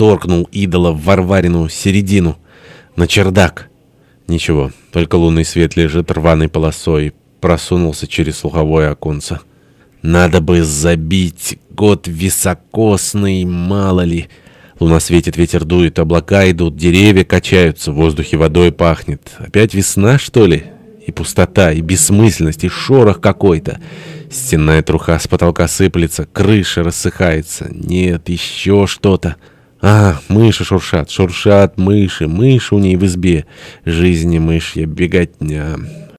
торкнул идола в Варварину середину. На чердак. Ничего, только лунный свет лежит рваной полосой. Просунулся через слуховое оконце. Надо бы забить. Год високосный, мало ли. Луна светит, ветер дует, облака идут, деревья качаются, в воздухе водой пахнет. Опять весна, что ли? И пустота, и бессмысленность, и шорох какой-то. Стенная труха с потолка сыплется, крыша рассыхается. Нет, еще что-то. А, мыши шуршат, шуршат мыши, мыши у ней в избе. Жизни мышья, беготня.